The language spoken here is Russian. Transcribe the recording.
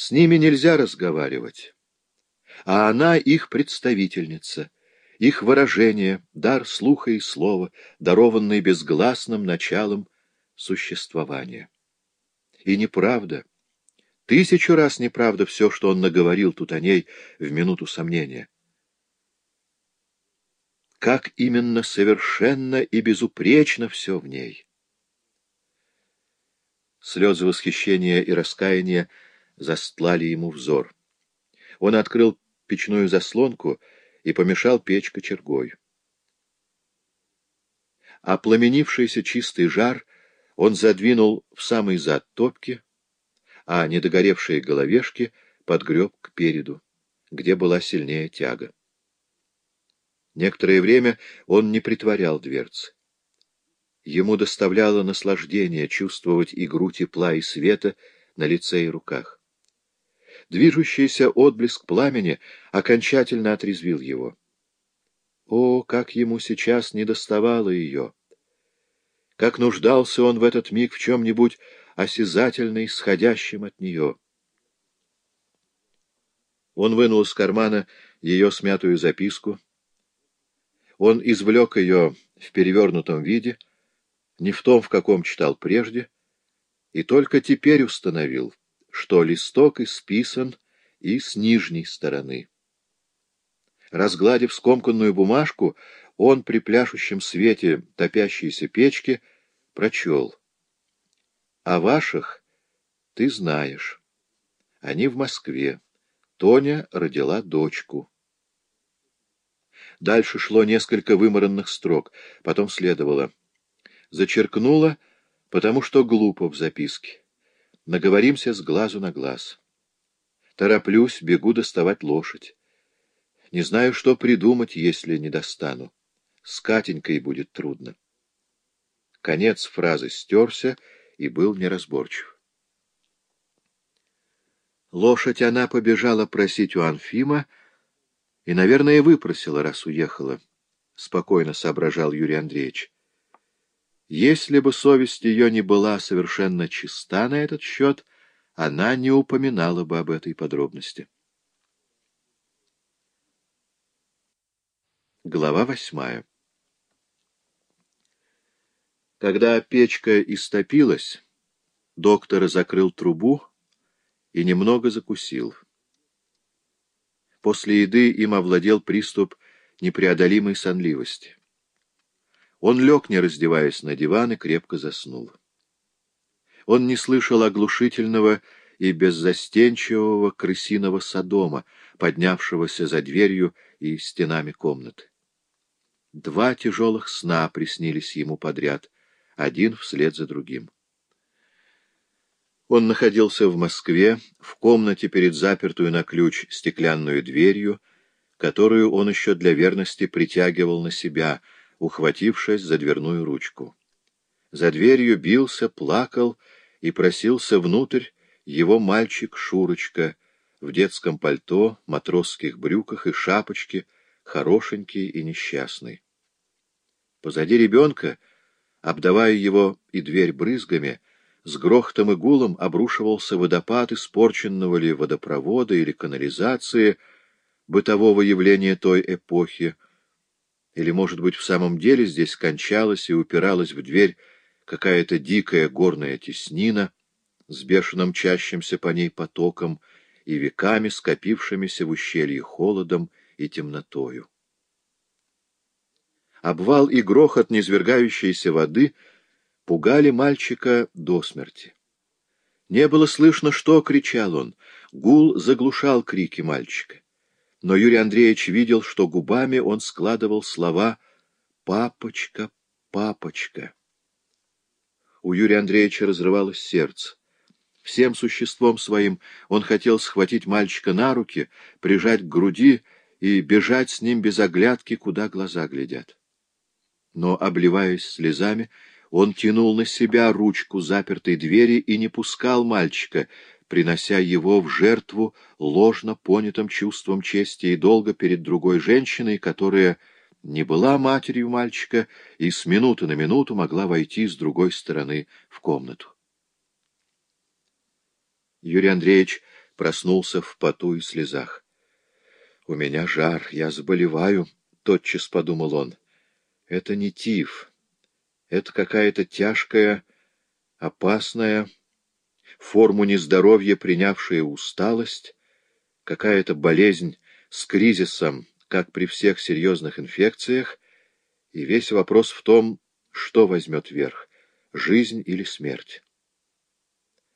С ними нельзя разговаривать. А она их представительница, их выражение, дар слуха и слова, дарованный безгласным началом существования. И неправда, тысячу раз неправда все, что он наговорил тут о ней в минуту сомнения. Как именно совершенно и безупречно все в ней. Слезы восхищения и раскаяния застлали ему взор. Он открыл печную заслонку и помешал печь кочергой. А пламенившийся чистый жар он задвинул в самый зад топки, а недогоревшие головешки подгреб к переду, где была сильнее тяга. Некоторое время он не притворял дверцы. Ему доставляло наслаждение чувствовать игру тепла и света на лице и руках. Движущийся отблеск пламени окончательно отрезвил его. О, как ему сейчас недоставало ее! Как нуждался он в этот миг в чем-нибудь осязательно исходящем от нее! Он вынул из кармана ее смятую записку. Он извлек ее в перевернутом виде — не в том, в каком читал прежде, и только теперь установил, что листок исписан и с нижней стороны. Разгладив скомканную бумажку, он при пляшущем свете топящейся печки прочел. «О ваших ты знаешь. Они в Москве. Тоня родила дочку». Дальше шло несколько вымаранных строк, потом следовало — Зачеркнула, потому что глупо в записке. Наговоримся с глазу на глаз. Тороплюсь, бегу доставать лошадь. Не знаю, что придумать, если не достану. С Катенькой будет трудно. Конец фразы стерся и был неразборчив. Лошадь она побежала просить у Анфима и, наверное, выпросила, раз уехала. Спокойно соображал Юрий Андреевич. Если бы совесть ее не была совершенно чиста на этот счет, она не упоминала бы об этой подробности. Глава восьмая Когда печка истопилась, доктор закрыл трубу и немного закусил. После еды им овладел приступ непреодолимой сонливости. Он лег, не раздеваясь на диван, и крепко заснул. Он не слышал оглушительного и беззастенчивого крысиного содома, поднявшегося за дверью и стенами комнаты. Два тяжелых сна приснились ему подряд, один вслед за другим. Он находился в Москве, в комнате перед запертую на ключ стеклянную дверью, которую он еще для верности притягивал на себя — ухватившись за дверную ручку. За дверью бился, плакал и просился внутрь его мальчик Шурочка в детском пальто, матросских брюках и шапочке, хорошенький и несчастный. Позади ребенка, обдавая его и дверь брызгами, с грохотом и гулом обрушивался водопад испорченного ли водопровода или канализации, бытового явления той эпохи, или, может быть, в самом деле здесь кончалась и упиралась в дверь какая-то дикая горная теснина с бешеным чащимся по ней потоком и веками скопившимися в ущелье холодом и темнотою. Обвал и грохот низвергающейся воды пугали мальчика до смерти. Не было слышно, что кричал он. Гул заглушал крики мальчика но Юрий Андреевич видел, что губами он складывал слова «папочка, папочка». У Юрия Андреевича разрывалось сердце. Всем существом своим он хотел схватить мальчика на руки, прижать к груди и бежать с ним без оглядки, куда глаза глядят. Но, обливаясь слезами, он тянул на себя ручку запертой двери и не пускал мальчика, принося его в жертву ложно понятым чувством чести и долга перед другой женщиной, которая не была матерью мальчика и с минуты на минуту могла войти с другой стороны в комнату. Юрий Андреевич проснулся в поту и слезах. «У меня жар, я заболеваю», — тотчас подумал он. «Это не тиф, это какая-то тяжкая, опасная, форму нездоровья принявшая усталость, какая-то болезнь с кризисом, как при всех серьезных инфекциях, и весь вопрос в том, что возьмет верх — жизнь или смерть.